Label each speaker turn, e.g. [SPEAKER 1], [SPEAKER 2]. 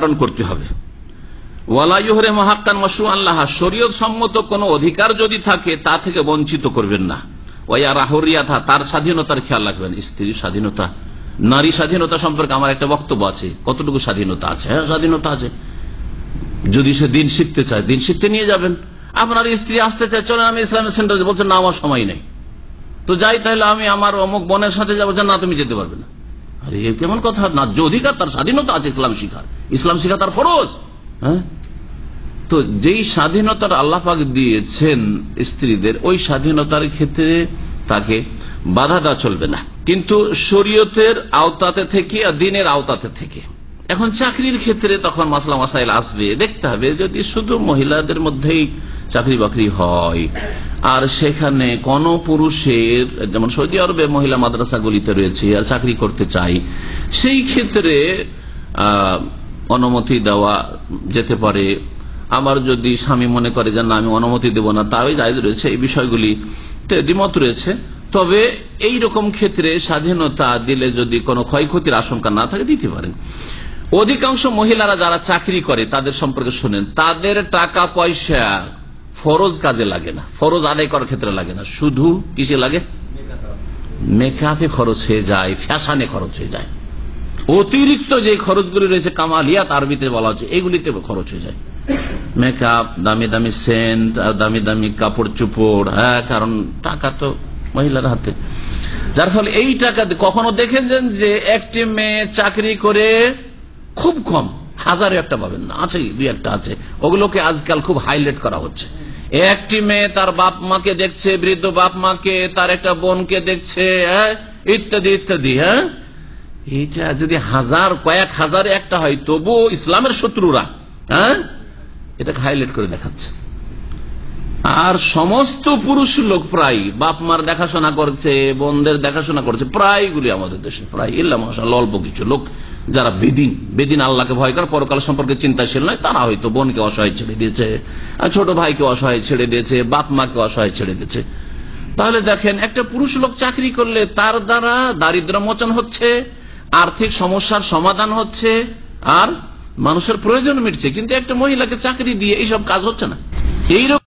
[SPEAKER 1] পালন করতে হবে। ওয়ালাইহরে মহাক্কান মাসু আল্লাহ শরীয়ত সম্মত কোন অধিকার যদি থাকে, তা থেকে বঞ্চিত করবেন না। ওয়া রাহরিয়াথা তার স্বাধীনতার খেয়াল রাখবেন। স্ত্রীর স্বাধীনতা নারী স্বাধীনতা সম্পর্কে আমার একটা বক্তব্য আছে। কতটুকু স্বাধীনতা আছে? হ্যাঁ স্বাধীনতা আছে। যদি সে দিন শিখতে চায়, দিন শিখতে নিয়ে যাবেন। আপনার স্ত্রী আসতে চায় চলে আমি ইসলামিক সেন্টারে বলছেন, না, আমার সময় নেই। তো যাই, তাহলে আমি আমার অমুক বোনের সাথে যাব। না, তুমি যেতে পারবে না। কেমন কথা? না যে অধিকার তার স্বাধীনতা আছে, ইসলাম শিখার। ইসলাম শিখা তার ফরজ। হ্যাঁ? তো যেই স্বাধীনতার আল্লাপাক দিয়েছেন স্ত্রীদের, ওই স্বাধীনতার ক্ষেত্রে তাকে বাধা দেওয়া চলবে না। কিন্তু শরীয়তের আওতাতে থেকে আর দিনের আওতাতে থেকে। এখন চাকরির ক্ষেত্রে তখন মাসলা মাসাইল আসবে। দেখতে হবে যদি শুধু মহিলাদের মধ্যেই চাকরি বাকরি হয় আর সেখানে কোন পুরুষের, যেমন সৌদি আরবে মহিলা মাদ্রাসাগুলিতে রয়েছে, আর চাকরি করতে চাই, সেই ক্ষেত্রে অনুমতি দেওয়া যেতে পারে। আমার যদি স্বামী মনে করে যে না, আমি অনুমতি দেব না তাই জায়জ রয়েছে, এই বিষয়গুলি দ্বিমত রয়েছে। তবে এই রকম ক্ষেত্রে স্বাধীনতা দিলে যদি কোনো ক্ষয়ক্ষতির আশঙ্কা না থাকে, দিতে পারেন। অধিকাংশ মহিলারা যারা চাকরি করে, তাদের সম্পর্কে শুনেন, তাদের টাকা পয়সা ফরজ কাজে লাগে না, ফরজ আদায় করার ক্ষেত্রে লাগে না। শুধু কিসে লাগে? মেকআপে খরচ হয়ে যায়, ফ্যাশনে খরচ হয়ে যায়। অতিরিক্ত যে খরচগুলি রয়েছে, কামালিয়াত আরবিতে বলা হচ্ছে, এগুলিতে খরচ হয়ে যায়। মেকআপ দামি দামি সেন্ট দামি দামি কাপড় চুপড় হ্যাঁ কারণ টাকা তো মহিলার হাতে। যার ফলে এই টাকা কখনো দেখেছেন যে একটি মেয়ে চাকরি করে খুব কম, হাজারে একটা পাবেন না আছে দুই একটা আছে। ওগুলোকে আজকাল খুব হাইলাইট করা হচ্ছে। একটি মেয়ে তার বাপ মাকে দেখছে, বৃদ্ধ বাপ মাকে, তার একটা বোনকে দেখছে হ্যাঁ? ইত্যাদি ইত্যাদি হ্যাঁ? এইটা যদি হাজার, কয়েক হাজারে একটা হয়, তবু ইসলামের শত্রুরা হ্যাঁ? এটাকে হাইলাইট করে দেখাচ্ছে। আর সমস্ত পুরুষ লোক প্রায়, বাপ মার দেখাশোনা করছে, বোনদের দেখাশোনা করছে প্রায় প্রায়গুলি আমাদের দেশে, প্রায়, ইল্লা মশাল অল্প কিছু লোক। যারা বেদিন বেদিন আল্লাহকে ভয় করে, পরকাল সম্পর্কে চিন্তাশীল নয়, তারা হয়তো বোনকে অসহায় ছেড়ে দিয়েছে ছোট ভাইকে অসহায় ছেড়ে দিয়েছে, বাপ মাকে অসহায় ছেড়ে দিয়েছে। তাহলে দেখেন, একটা পুরুষ লোক চাকরি করলে তার দ্বারা দারিদ্র মোচন হচ্ছে, আর্থিক সমস্যার সমাধান হচ্ছে, আর মানুষের প্রয়োজন মিটছে। কিন্তু একটা মহিলাকে চাকরি দিয়ে এইসব কাজ হচ্ছে না। এইরকম